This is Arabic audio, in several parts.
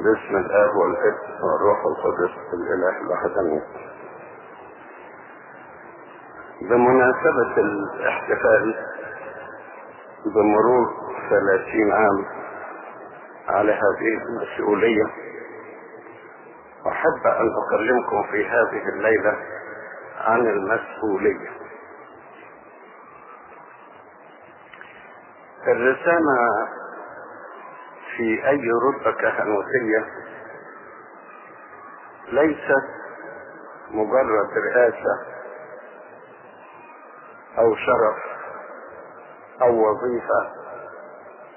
باسم الآب والابن والروح القدس الإله الوحداني بمناسبة الاحتفال بمرور ثلاثين عام على هذه المسؤولية أحب أن أكلمكم في هذه الليلة عن المسؤولية. الرسالة في أي رتبة كهنوتية ليست مجرد رئاسة أو شرف أو وظيفة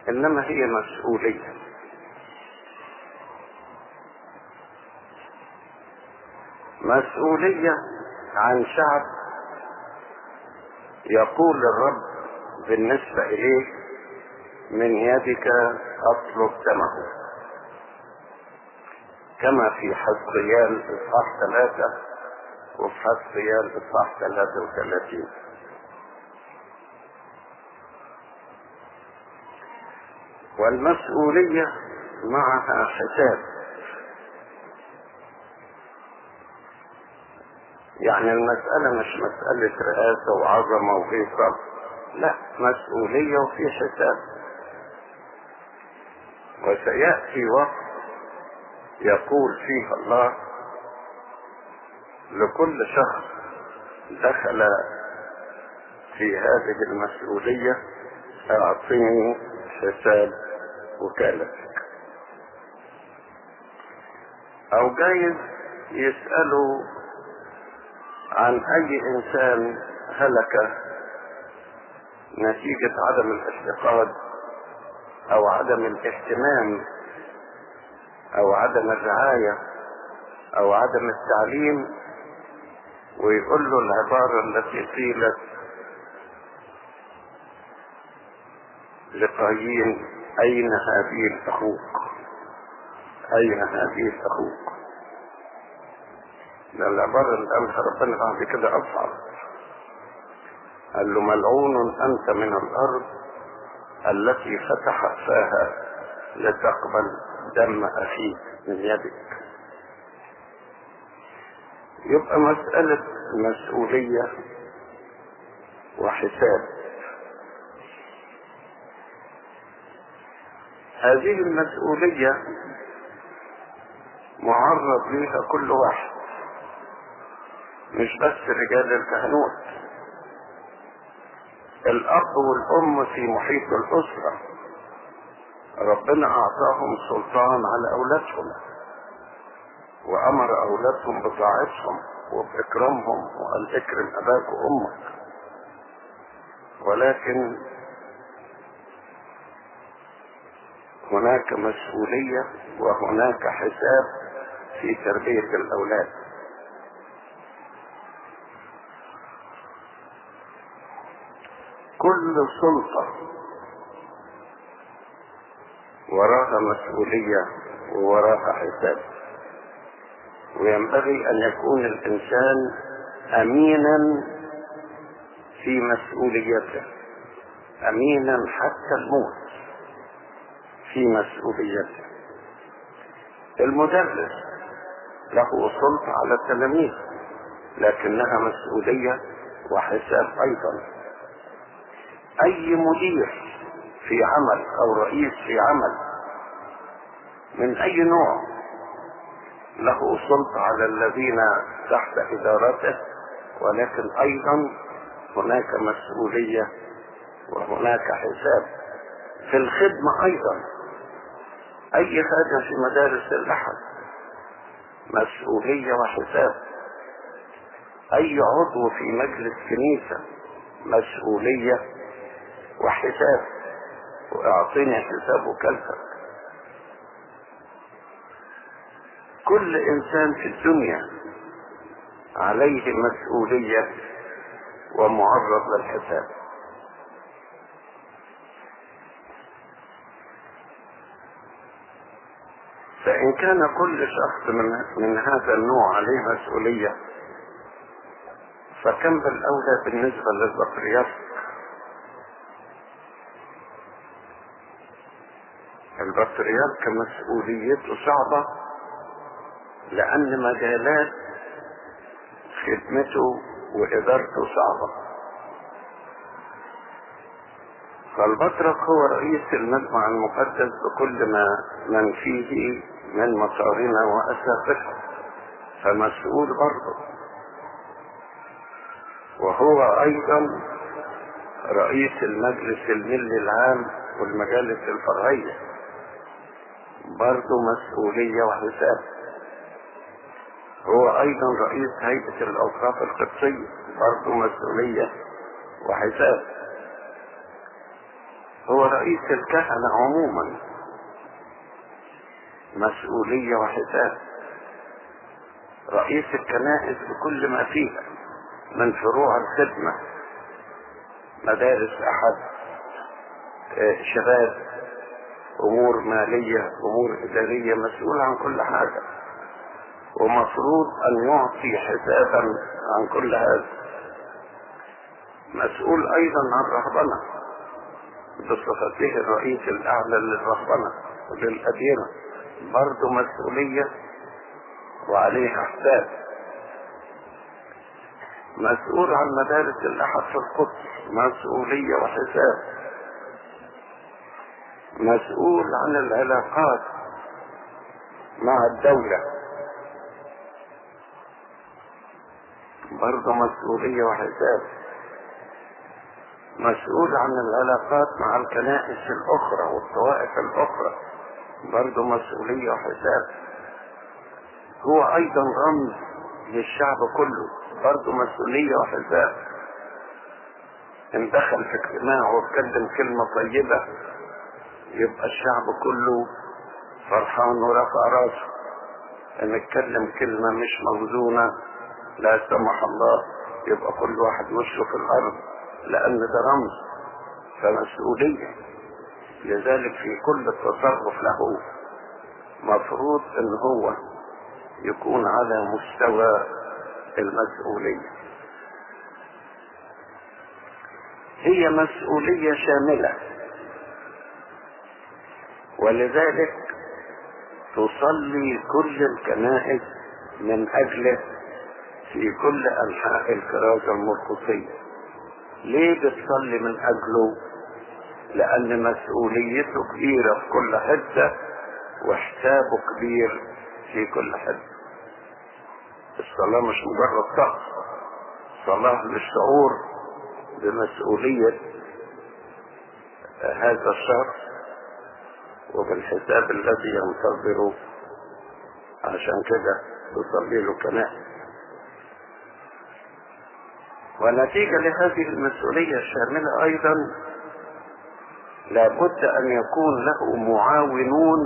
إنما هي مسؤولية. مسؤولية عن شعب يقول الرب بالنسبة إليه من يدك أطلب دمه. كما في حزقيال إصحاح ثلاثة وفي حزقيال إصحاح ثلاثة وثلاثين. والمسؤولية معها حساب. يعني المسألة مش مسألة رئاسة وعظمة وهيصة لا مسؤولية وفي حساب. وسيأتي وقت يقول فيه الله لكل شخص دخل في هذه المسؤولية اعطني حساب وكالتك أو جايز يسألوا عن أي إنسان هلك نتيجة عدم الافتقاد أو عدم الاهتمام أو عدم الرعاية أو عدم التعليم ويقول له العبارة التي قيلت لقايين أين هابيل أخوك أين هابيل أخوك ده العبارة اللي قالها ربنا بعد كده أصعب. قال له ملعون أنت من الأرض التي فتحت فاها لتقبل دم اخيك من يدك. يبقى مسألة مسؤولية وحساب. هذه المسؤولية معرض ليها كل واحد مش بس رجال الكهنوت. الأب والأم في محيط الأسرة. ربنا أعطاهم سلطان على أولادهم وأمر أولادهم بطاعتهم وبإكرامهم وقال اكرم أباك وأمك. ولكن هناك مسؤولية وهناك حساب في تربية الأولاد. كل سلطة وراها مسؤولية ووراها حساب. وينبغي أن يكون الإنسان أمينا في مسؤوليته. أمينا حتى الموت في مسؤوليته. المدرس له سلطة على التلاميذ لكنها مسؤولية وحساب أيضا. أي مدير في عمل أو رئيس في عمل من أي نوع له سلطة على الذين تحت إدارته ولكن أيضا هناك مسؤولية وهناك حساب. في الخدمة أيضا أي حاجة في مدارس الأحد مسؤولية وحساب. أي عضو في مجلس كنيسة مسؤولية وحساب. واعطيني حساب وكلفك كل إنسان في الدنيا عليه مسؤولية ومعرض للحساب. فإن كان كل شخص من, من هذا النوع عليه مسؤولية فكم بالأولى بالنسبة للبطريرك البطريرك مسؤوليته صعبة لأن مجالات خدمته وإدارته صعبة. فالبطرك هو رئيس المجمع المقدس بكل ما من فيه من مصارنا وأساقفة فمسؤول برضه. وهو أيضا رئيس المجلس الملي العام والمجالس الفرعية. برضه مسؤولية وحساب. هو أيضا رئيس هيئة الأوقاف القدسية برضه مسؤولية وحساب. هو رئيس الكهنة عموما. مسؤولية وحساب. رئيس الكنائس بكل ما فيها من فروع الخدمة مدارس أحد شباب أمور مالية أمور إدارية مسؤول عن كل حاجة. ومفروض أن يعطي حسابا عن كل هذا. مسؤول أيضا عن رهبنة بصفته الرئيس الأعلى للرهبنة وللأديرة. برضه مسؤولية وعليها حساب. مسؤول عن مدارس الأحد في القدس. مسؤولية وحساب. مسؤول عن العلاقات مع الدولة. برضه مسؤولية وحساب. مسؤول عن العلاقات مع الكنائس الأخرى والطوائف الأخرى. برضه مسؤولية وحساب. هو أيضا رمز للشعب كله. برضه مسؤولية وحساب. إن دخل في اجتماع واتكلم كلمة طيبة يبقى الشعب كله فرحان ورفع راسه. ان اتكلم كلمة مش موزونة لا سمح الله يبقى كل واحد وشه في الأرض لأن ده رمز فمسؤولية لذلك في كل التصرف له مفروض إن هو يكون على مستوى المسؤولية. هي مسؤولية شاملة. ولذلك تصلي كل الكنائس من أجله في كل أنحاء الكرازة المرقصية. ليه بتصلي من أجله؟ لأن مسؤوليته كبيرة في كل حتة وحسابه كبير في كل حتة. الصلاة مش مجرد طقس صلاة للشعور بمسؤولية هذا الشخص. وبالحساب الذي ينتظره عشان كده تصلي له كنائس ونتيجة لهذه المسؤولية الشاملة أيضا لابد أن يكون له معاونون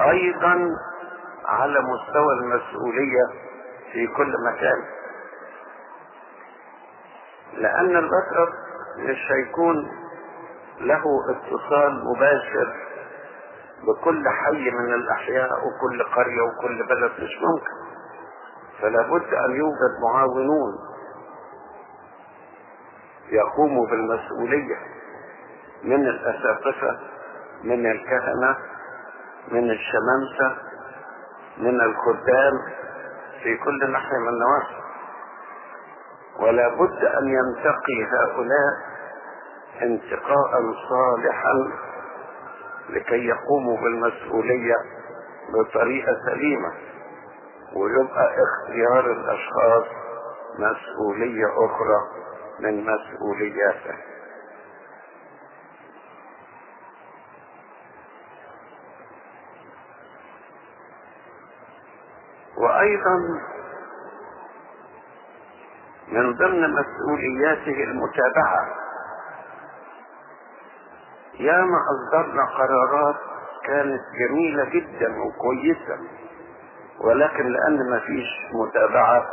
أيضا على مستوى المسؤولية في كل مكان. لأن البشر مش هيكون له اتصال مباشر بكل حي من الأحياء وكل قرية وكل بلد مش ممكن. فلا بد أن يوجد معاونون يقوموا بالمسؤولية من الأساقفة من الكهنة من الشمامسة من الخدام في كل ناحية من النواحي. ولا بد أن ينتقي هؤلاء انتقاء صالحا لكي يقوموا بالمسؤولية بطريقة سليمة. ويبقى اختيار الأشخاص مسؤولية أخرى من مسؤولياته. وأيضا من ضمن مسؤولياته المتابعة. ياما أصدرنا قرارات كانت جميلة جدا وكويسة ولكن لأن ما فيش متابعة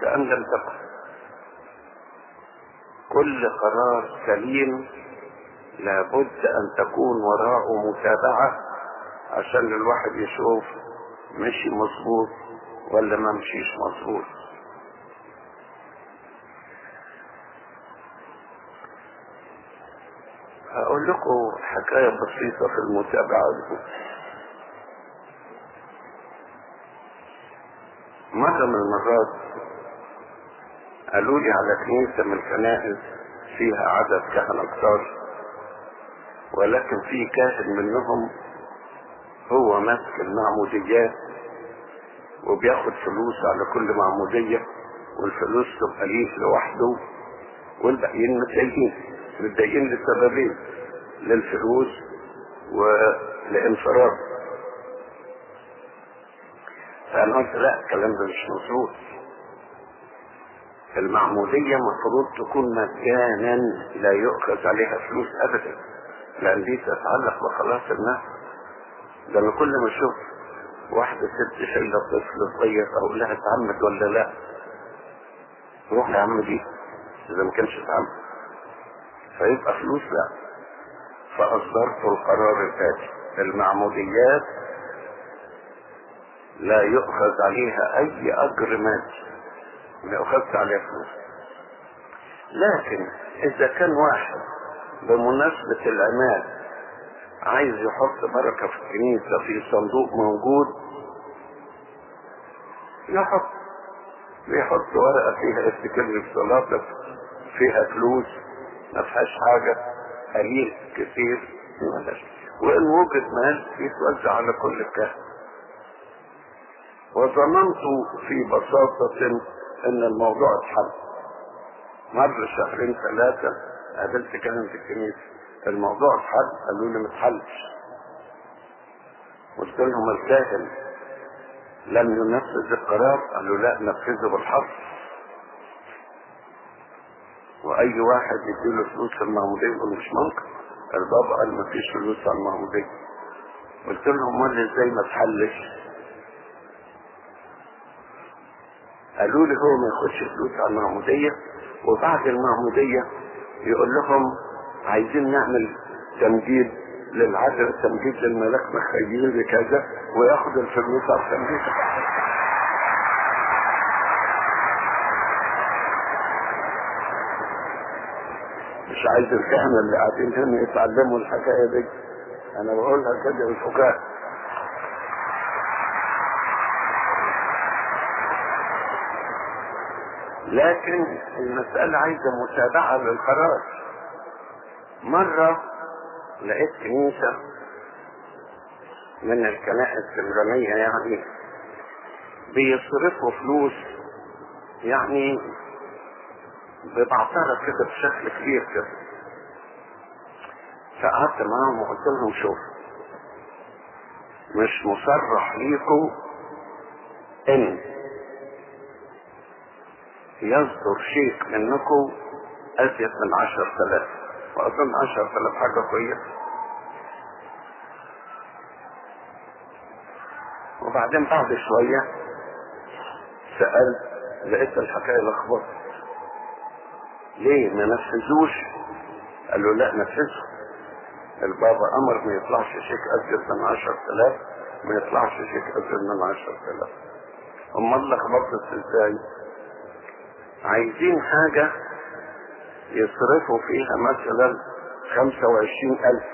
كأن لم تكن. كل قرار سليم لابد أن تكون وراءه متابعة عشان الواحد يشوف مشي مظبوط ولا ما مشيش مظبوط. أقول لكم حكاية بسيطة في المتابعة. مرة من المرات قالوا لي على كنيسة من الكنائس فيها عدد كهنة كتار ولكن في كاهن منهم هو ماسك المعموديات وبياخد فلوس على كل معمودية والفلوس تبقى ليه لوحده والباقيين متضايقين متضايقين لسببين. للفلوس ولانفراد فأنا قلت لا الكلام ده مش مظبوط. المعمودية مفروض تكون مجانا لا يؤخذ عليها فلوس ابدا لأن دي تتعلق بخلاص الناس. ده أنا كل ما أشوف واحدة ست شايلة طفل صغير أقول لها اتعمد ولا لا؟ روح يا عم دي إذا ما كانش اتعمد. فيبقى فلوس لا. فأصدرت القرار الاتي المعموديات لا يؤخذ عليها أي اجر مادي ما يؤخذش عليها فلوس. لكن إذا كان واحد بمناسبة العماد عايز يحط بركة في الكنيسة في صندوق موجود يحط. بيحط ورقة فيها افتكر لي صلاتك فيها فلوس ما فيهاش حاجة. قليل كثير ملاش وإن وجد مال يتوزع على كل الكهنة وظننت في بساطة إن الموضوع اتحل. مر شهرين ثلاثة قابلت في الكنيسة. الموضوع اتحل قالوا لي متحلش قلت لهم الكاهن لم ينفذ القرار قالوا لا نفذه بالحق وأي واحد يديله فلوس المعمودية يقول مش ممكن. البابا قال ما فيش فلوس على المعمودية قلت لهم أمال إزاي ما تحلش؟ قالوا لي هو ما ياخدش فلوس على المعمودية وبعد المعمودية يقول لهم عايزين نعمل تمجيد للعدل تمجيد للملاك مخيل بكذا وياخد الفلوس على التمجيد. مش عايز الكهنة اللي قاعدين هنا يتعلموا الحكاية دي. أنا بقولها كده بالفكاهة لكن المسألة عايزة متابعة للقرار. مرة لقيت كنيسة من الكنائس الغنية يعني بيصرفوا فلوس يعني ببعترة كده بشكل كبير كده. فقعدت معاهم وقلت لهم شوف مش مصرح ليكم إن يصدر شيك منكم أزيد من عشر تلاف. وأظن عشر تلاف حاجة كويسة. وبعدين بعد شوية سألت لقيت الحكاية لخبطت. ليه ما نفذوش قالوا لا نفذوا البابا أمر ما يطلعش شيك أزيد من عشر تلاف ما يطلعش شيك أزيد من عشر تلاف امال لخبطت إزاي؟ عايزين حاجة يصرفوا فيها مثلا خمسة وعشرين ألف.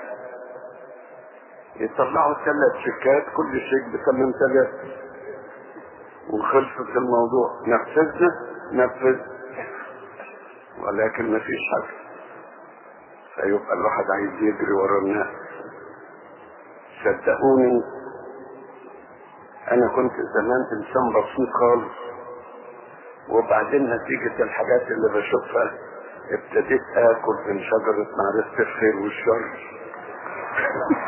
يطلعوا ثلاث شيكات كل شيك بثمن ثلاثة. وخلصت الموضوع. نفذنا نفذ ولكن ما فيش حاجة فيبقى الواحد عايز يجري ورا الناس. صدقوني أنا كنت زمان إنسان بسيط خالص. وبعدين نتيجة الحاجات اللي بشوفها ابتديت آكل من شجرة معرفة الخير والشر.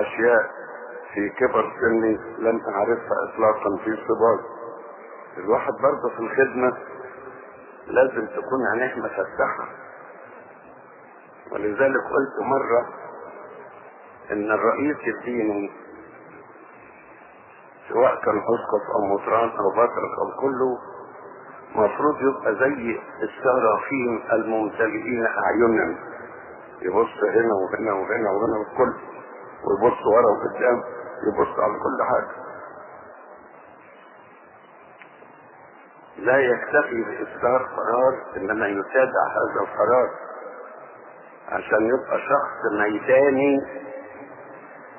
أشياء في كبر سني لم أعرفها اطلاقا في صباي الواحد برضه في الخدمة لازم تكون عينيه مفتحة ولذلك قلت مرة إن الرئيس الديني سواء كان اسقف أو مطران أو بطرك أو كله مفروض يبقى زي السرافين الممتلئين اعينا يبص هنا وهنا وهنا وهنا والكل ويبص ورا وقدام يبص على كل حاجة. لا يكتفي بإصدار قرار إنما يتابع هذا القرار عشان يبقى شخص ميداني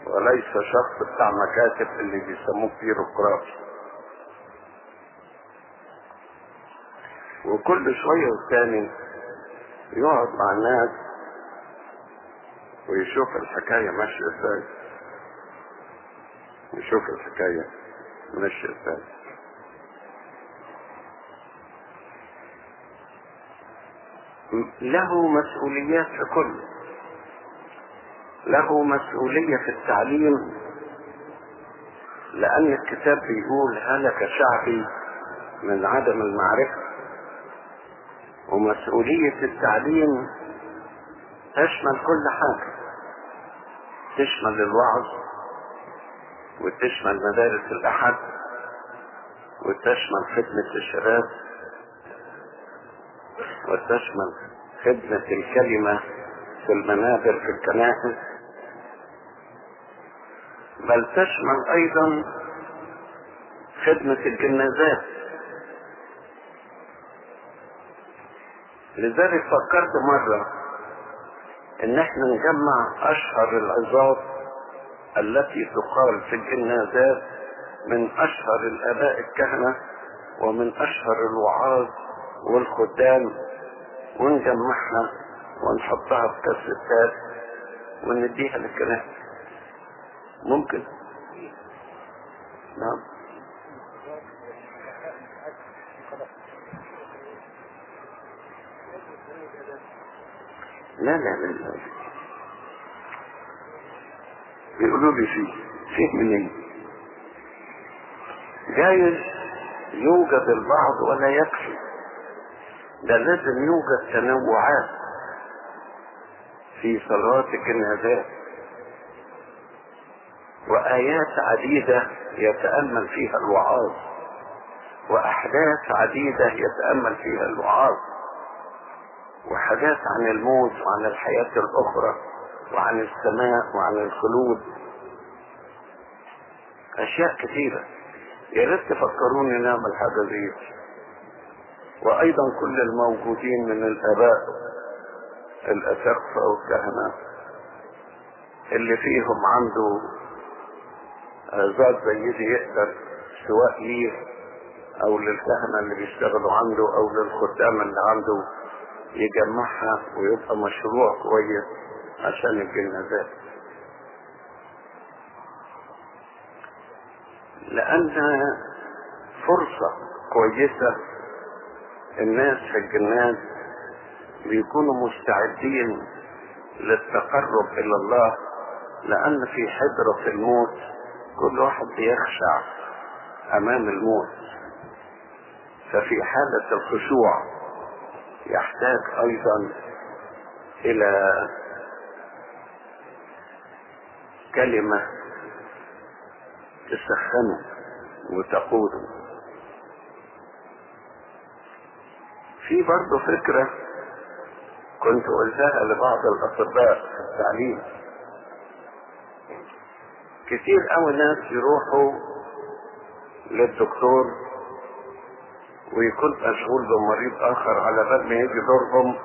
وليس شخص بتاع مكاتب اللي بيسموه بيروقراطي. وكل شوية والتاني يقعد مع الناس ويشوف الحكاية ماشية إزاي. يشوف الحكاية ماشية إزاي. له مسؤوليات في كل. له مسؤولية في التعليم. لأن الكتاب بيقول هلك شعبي من عدم المعرفة. ومسؤولية التعليم تشمل كل حاجة. تشمل الوعظ وتشمل مدارس الأحد وتشمل خدمة الشباب وتشمل خدمة الكلمة في المنابر في الكنائس. بل تشمل أيضا خدمة الجنازات لذلك فكرت مرة إن إحنا نجمع أشهر العظات التي تقال في الجنازات من أشهر الآباء الكهنة ومن أشهر الوعاظ والخدام ونجمعها ونحطها في كاسيتات ونديها للكنائس ممكن؟ نعم. لا لا لا. لا لي فيه فيه منين جايز يوجد البعض ولا يكفي. ده لازم يوجد تنوعات في صلوات الجنازات وآيات عديدة يتأمل فيها الوعاظ. وأحداث عديدة يتأمل فيها الوعاظ. وحاجات عن الموت وعن الحياة الأخرى وعن السماء وعن الخلود. أشياء كثيرة. يا ريت تفكروني نعمل حاجة زي وأيضا كل الموجودين من الآباء الأسقفة والكهنة اللي فيهم عنده ذات زي دي يقدر سواء ليه أو للكهنة اللي بيشتغلوا عنده أو للخدام اللي عنده. يجمعها ويبقى مشروع كويس عشان الجنازات. لأن فرصة كويسة الناس في الجنات بيكونوا مستعدين للتقرب إلى الله لأن في حضرة الموت كل واحد بيخشع أمام الموت. ففي حالة الخشوع يحتاج أيضا إلى كلمة تسخنه وتقوده في برضه فكرة كنت قلتها لبعض الأطباء في التعليم. كتير قوي ناس يروحوا للدكتور ويكون مشغول بمريض آخر على بال ما يجي دورهم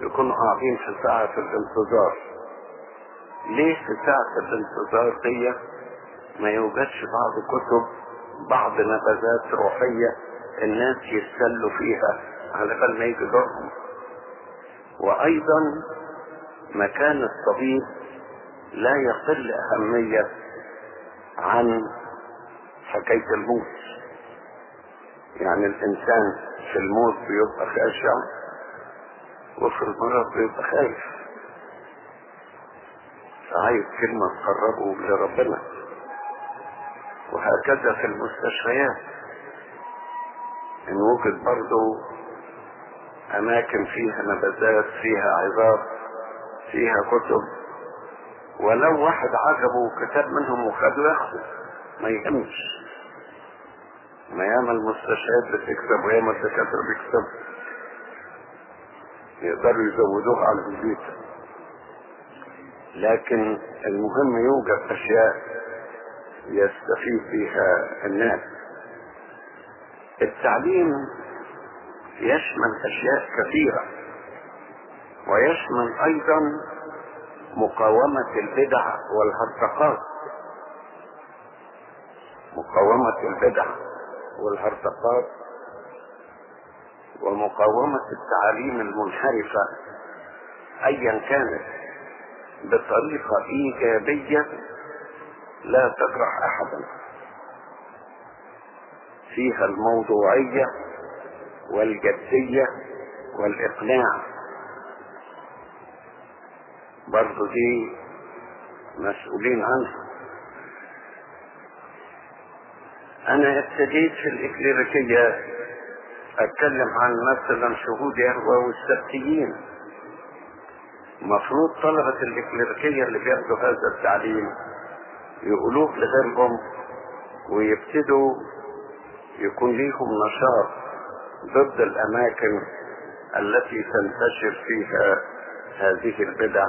يكونوا قاعدين في ساعة الانتظار. ليه في ساعة الانتظار دي؟ ما يوجدش بعض كتب بعض نبذات روحية الناس يتسلوا فيها على بال ما يجي دورهم. وأيضا مكان الطبيب لا يقل أهمية عن حكاية الموت. يعني الإنسان في الموت بيبقى خاشع وفي المرض بيبقى خايف. فعايز كلمة تقربه لربنا. وهكذا في المستشفيات. إن وجد برضو أماكن فيها نبذات فيها عظات فيها كتب. ولو واحد عجبه كتاب منهم وخده ياخده ما يهمش. ما ياما المستشفيات بتكسب وياما الدكاتره بيكسبوا يقدروا يزودوها على البيت. لكن المهم يوجد أشياء يستفيد بها الناس. التعليم يشمل أشياء كثيرة ويشمل أيضا مقاومة البدع والهرطقات. مقاومة البدع. والهرطقات ومقاومة التعاليم المنحرفة ايا كانت بطريقة إيجابية لا تجرح احدا. فيها الموضوعية والجدية والإقناع. برضو دي مسؤولين عنها. أنا أبتديت في الإكليريكية أتكلم عن مثلا شهود يهوى والسبتيين. مفروض طلبة الإكليريكية اللي بياخدوا هذا التعليم يقولوه لغيرهم ويبتدوا يكون ليهم نشاط ضد الأماكن التي تنتشر فيها هذه البدع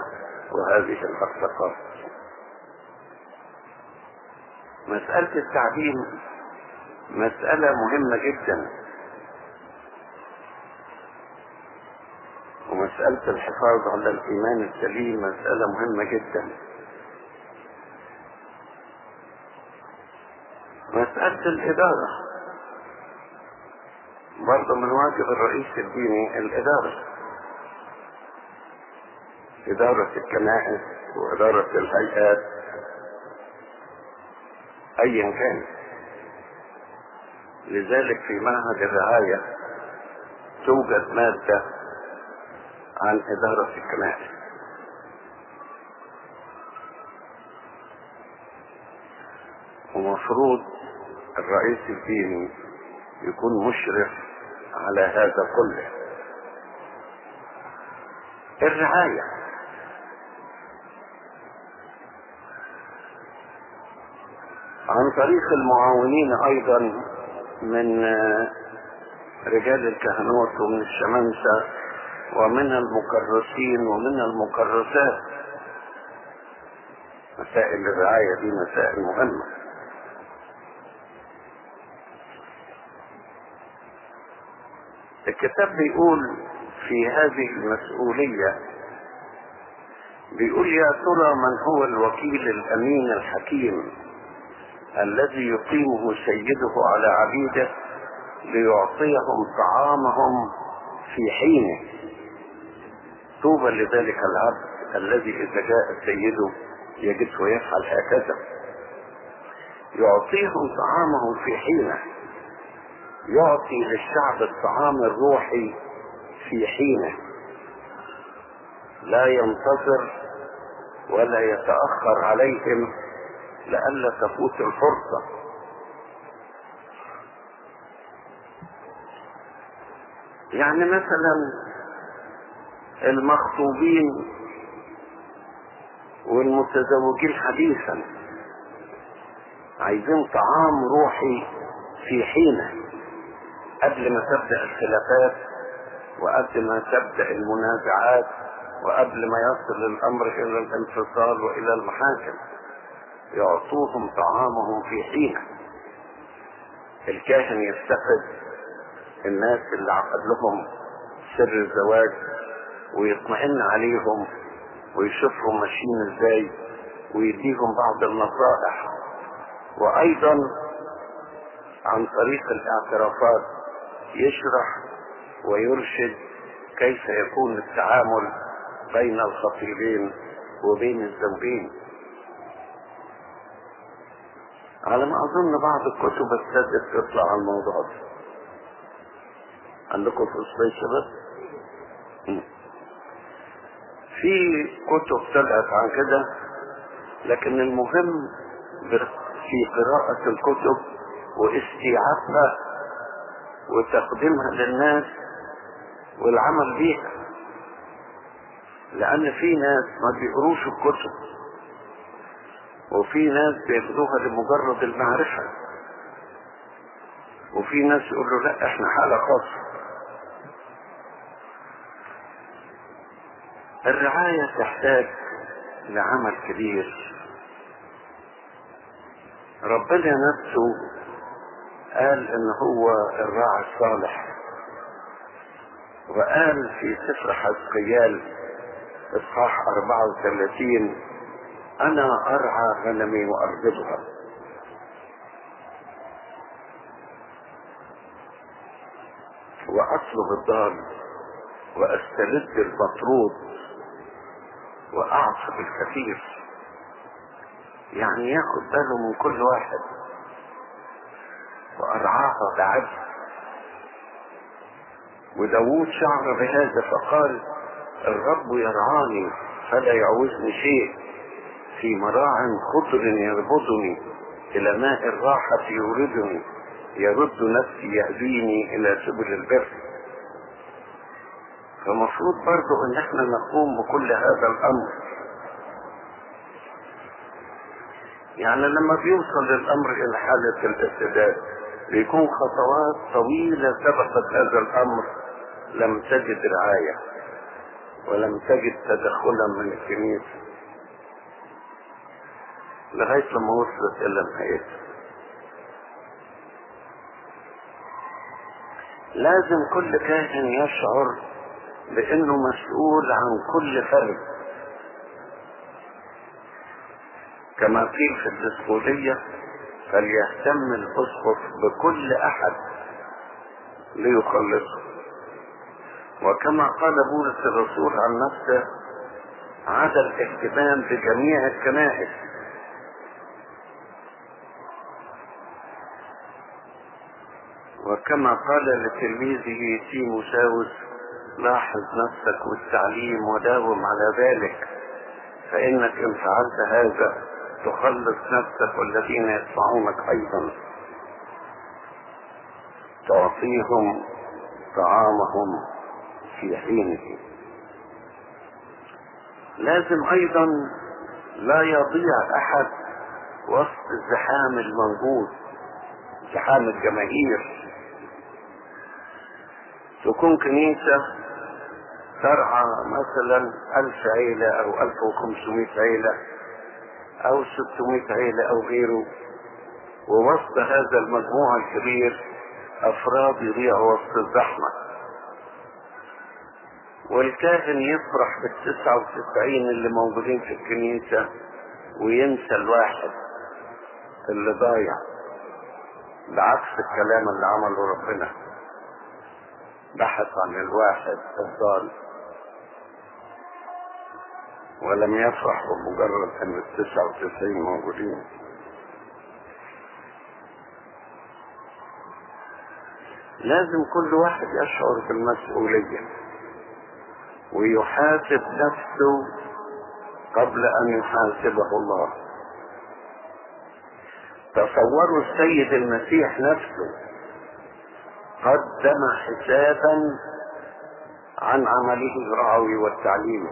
وهذه الاخلاقات مسألة التعليم مسألة مهمة جدا. ومسألة الحفاظ على الإيمان السليم مسألة مهمة جدا. مسألة الإدارة. برضه من واجب الرئيس الديني الإدارة. إدارة الكنائس وإدارة الهيئات. أيا كان. لذلك في معهد الرعاية توجد مادة عن إدارة الكنائس ومفروض الرئيس الديني يكون مشرف على هذا كله. الرعاية. عن طريق المعاونين أيضا من رجال الكهنوت ومن الشمامسة ومن المكرسين ومن المكرسات مسائل الرعاية دي مسائل مهمة. الكتاب بيقول في هذه المسؤولية بيقول يا ترى من هو الوكيل الأمين الحكيم؟ الذي يقيمه سيده على عبيده ليعطيهم طعامهم في حينه. طوبى لذلك العبد الذي إذا جاء سيده يجده يفعل هكذا. يعطيهم طعامهم في حينه. يعطي للشعب الطعام الروحي في حينه. لا ينتظر ولا يتأخر عليهم لئلا تفوت الفرصة. يعني مثلا المخطوبين والمتزوجين حديثا. عايزين طعام روحي في حينة. قبل ما تبدأ الخلافات وقبل ما تبدأ المنازعات وقبل ما يصل الأمر إلى الانفصال وإلى المحاكم. يعطوهم طعامهم في حينة. الكاهن يستفد الناس اللي عقد لهم سر الزواج ويطمئن عليهم ويشوفهم ماشيين إزاي ويديهم بعض النصائح. وأيضا عن طريق الاعترافات يشرح ويرشد كيف يكون التعامل بين الخطيبين وبين الزوجين. على ما أظن بعض الكتب ابتدت تطلع عن الموضوع ده. عندكم في اصبعي شباب؟ في كتب طلعت عن كده لكن المهم في قراءة الكتب واستيعابها وتقديمها للناس والعمل بيها. لأن في ناس ما بيقروش الكتب. وفي ناس بياخدوها لمجرد المعرفة. وفي ناس يقولوا لا إحنا حالة خاصة. الرعاية تحتاج لعمل كبير. ربنا نفسه قال إن هو الراعي الصالح. وقال في سفر حزقيال إصحاح 34 أنا أرعى غنمي واربضها وأطلب الضال واسترد المطرود وأعصب الكثير. يعني ياخد باله من كل واحد. وأرعاها بعدل وداوود شعر بهذا فقال الرب يرعاني فلا يعوزني شيء. في مراع خضر يربضني إلى ماء الراحة يوردني يرد نفسي يهديني إلى سبل البر. فمفروض برضو إن إحنا نقوم بكل هذا الأمر. يعني لما بيوصل الامر إلى حالة الإرتداد بيكون خطوات طويلة سبقت هذا الأمر لم تجد رعاية ولم تجد تدخلا من الكنيسة. لغاية لما وصلت إلى نهايتها. لازم كل كاهن يشعر بإنه مسؤول عن كل فرد. كما قيل في الدسقولية فليهتم الأسقف بكل أحد ليخلصه. وكما قال بولس الرسول عن نفسه عدا الاهتمام بجميع الكنائس. وكما قال لتلميذه تيموساوس لاحظ نفسك والتعليم وداوم على ذلك فإنك إن فعلت هذا تخلص نفسك والذين يدفعونك أيضا. تعطيهم طعامهم في حينه. لازم أيضا لا يضيع أحد وسط الزحام الموجود زحام الجماهير. تكون كنيسة ترعى مثلا ألف عيلة أو ألف وخمسمائة عيلة أو ستمائة عيلة أو غيره ووسط هذا المجموع الكبير أفراد يضيعوا وسط الزحمة. والكاهن يفرح بالتسعة وتسعين اللي موجودين في الكنيسة وينسى الواحد اللي ضايع بعكس الكلام اللي عمله ربنا. بحث عن الواحد الضال ولم يفرح بمجرد أن التسعة وتسعين موجودين. لازم كل واحد يشعر بالمسؤولية ويحاسب نفسه قبل أن يحاسبه الله. تصوروا السيد المسيح نفسه. قدم حسابا عن عمله الرعوي والتعليمي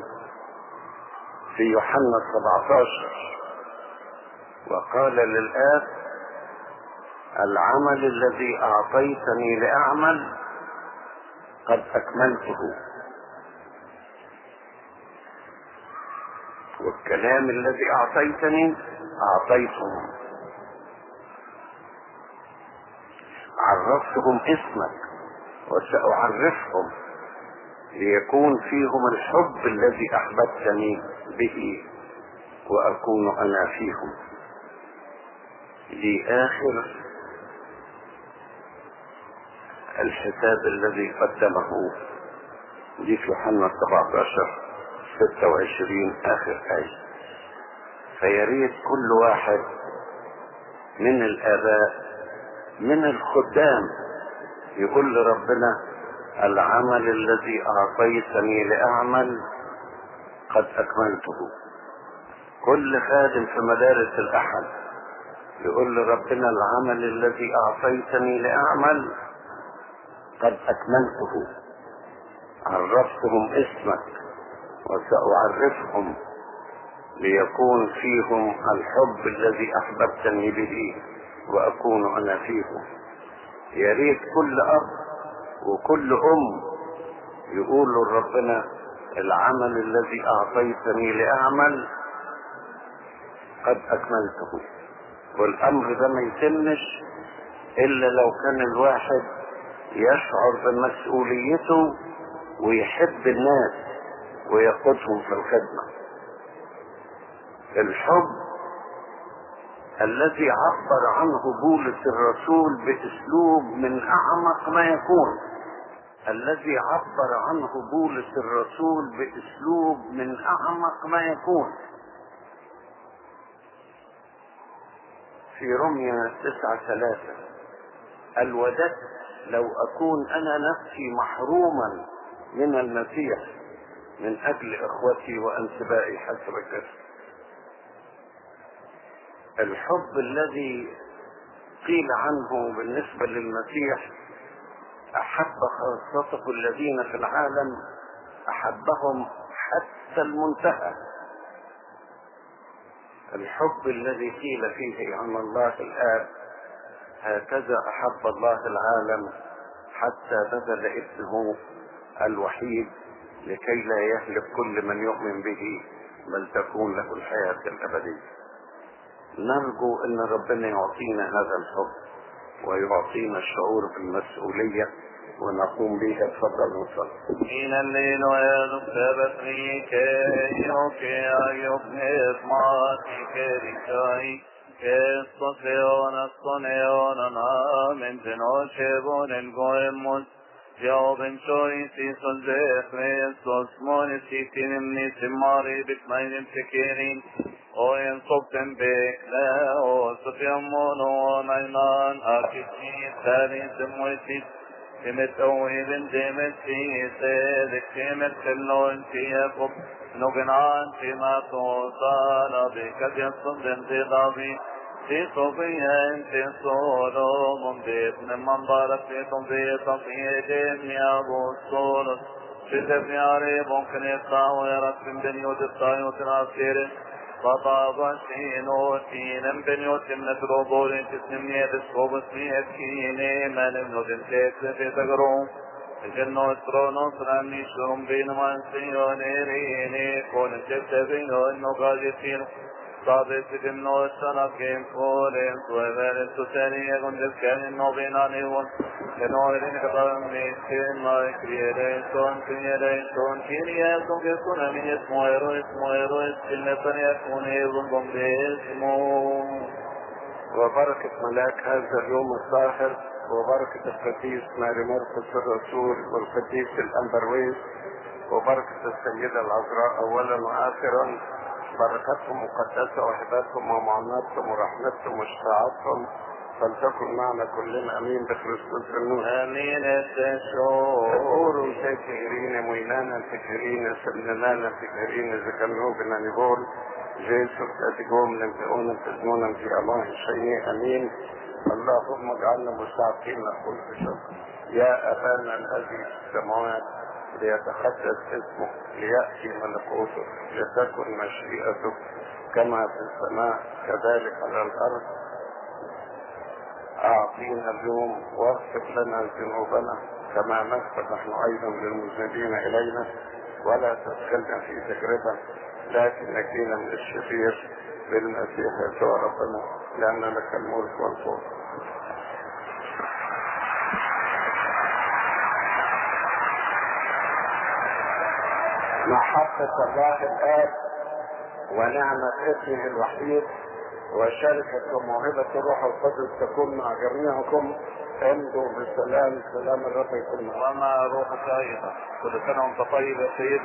في يوحنا 17 وقال للآب العمل الذي أعطيتني لأعمل قد أكملته. والكلام الذي أعطيتني أعطيتهم عرفتهم اسمك وسأعرفهم ليكون فيهم الحب الذي أحببتني به وأكون أنا فيهم. دي آخر الحساب الذي قدمه دي في يوحنا 17 26 آخر آية. فيريد كل واحد من الآباء من الخدام. يقول لربنا العمل الذي أعطيتني لأعمل قد أكملته. كل خادم في مدارس الأحد يقول لربنا العمل الذي أعطيتني لأعمل قد أكملته. عرفتهم اسمك وسأعرفهم ليكون فيهم الحب الذي أحببتني به. وأكون أنا فيهم يا ريت كل أب وكل أم يقولوا لربنا العمل الذي أعطيتني لأعمل قد أكملته. والأمر ده ما يتمش إلا لو كان الواحد يشعر بمسؤوليته ويحب الناس ويقودهم في الخدمة. الحب الذي عبر عنه بولس الرسول بأسلوب من أعمق ما يكون. الذي عبر عنه بولس الرسول بأسلوب من أعمق ما يكون. في رمية تسعة ثلاثة. الوددت لو أكون أنا نفسي محروما من المسيح من أجل إخوتي وانسبائي حسب الجسد الحب الذي قيل عنه بالنسبة للمسيح أحب خاصته الذين في العالم أحبهم حتى المنتهى. الحب الذي قيل فيه عن الله الآب هكذا أحب الله العالم حتى بذل ابنه الوحيد لكي لا يهلك كل من يؤمن به بل تكون له الحياة الأبدية. نرجو إن ربنا يعطينا هذا الحب ويعطينا الشعور بالمسؤولية ونقوم به تفضل وصل من الليل ويذكر فيك يوكي يبني اسمعتي كريكاي كستطيعون الصنيون من جنوشبون القويمون جواب شوي في صدق Kristus månesi timni simari bitmainin tekirin och en soppen bekle och sofyamon och nainan akisni tari semoisit تمت أوهب دمت في سيدك تمت كلون في يقب نقنعان فيما توصال بك يصد انتظامي في صبيا انت صولو من بيت من بارك فيكم في تصيد يا ابو الصول في تبني عريب ممكن يقطع ويرك من بنيوت الطايوت العصير فطاب سينو سينا بنيوت من تروبول تسنمني بسكوب سمية كيني من ابن تنتيك في تقرون الجنة اسرون سراني شرم بين من سيوني ريني كون الجبت بينو انو قادسين صابت بالنور سنقيم فولين سويبين سوسيني يكون جسكين نوبين عنيون كنويرين كتابن ميسكين ما يكريرين سون كنيرين سون كينيا سون كسون من اسمو ايرو اسمو ايرو اسكين يكون ايضن بم باسمو وبركة ملاك هذا اليوم الظاهر وبركة القديس ماري مرقس الرسول والقديس الأنبرويس وبركة السيدة العذراء أولا وآخرا. بركتهم مقدسة وهباتهم ومعوناتهم ورحمتهم وشفاعتهم فلتكن معنا كلنا آمين. بكريستوس النور آمين. التشور تقول تكهرين مينانا تكهرين سمنانا تكهرين زكنوبنا نقول جيسو تاتيكم نمتعونا تزنونا في الله شيء آمين. اللهم اجعلنا مستعقين. نقول بشكر. يا أبانا الذي في السماوات ليتقدس اسمه ليأتي ملكوته لتكن مشيئته كما في السماء كذلك على الأرض. أعطينا اليوم واغفر لنا ذنوبنا كما نغفر نحن أيضا للمذنبين إلينا. ولا تدخلنا في تجربة لكن نجينا من الشرير بالمسيح يسوع ربنا لأن لك الملك والفضل محبة الله الآب ونعمة ابنه الوحيد وشركة وموهبة الروح القدس تكون مع جميعكم. امضوا بسلام سلام الرب يكون ومع روحك أيضا. كل سنة وأنت طيب يا سيد.